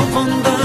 如风的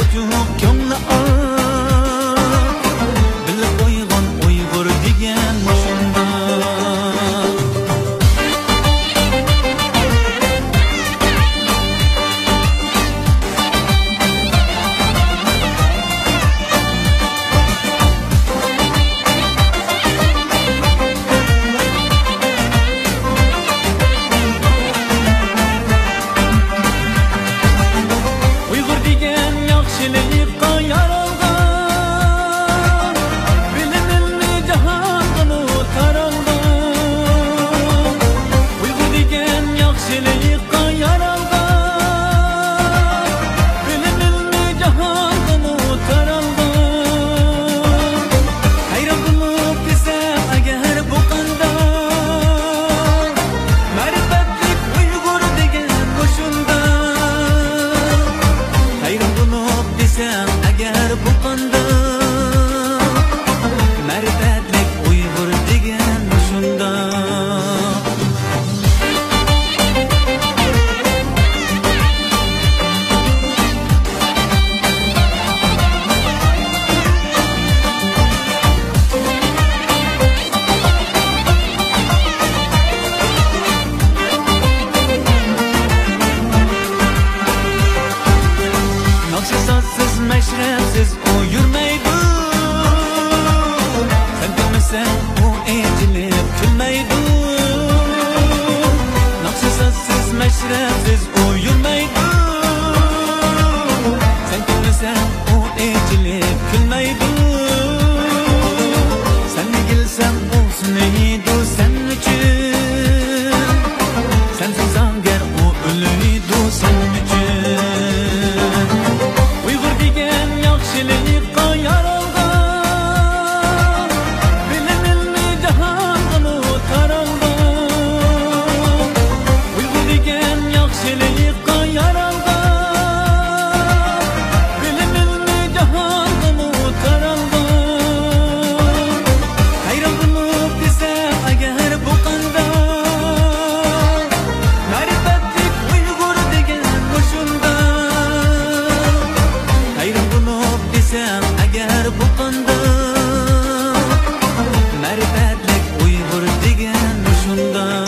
وجهك يملأ the تشرفز او يرميدو فانت مسا او اجلب كل ميدو نقصص السز مشرفز او يرميدو فانت مسا او اجلب كل ميدو Gençliği kayar alda Bilimin mi cahalda muhtar bize eğer bu kanda Marifetlik Uygur degen koşunda Hayrandı mı bize eğer bu kanda Marifetlik Uygur degen koşunda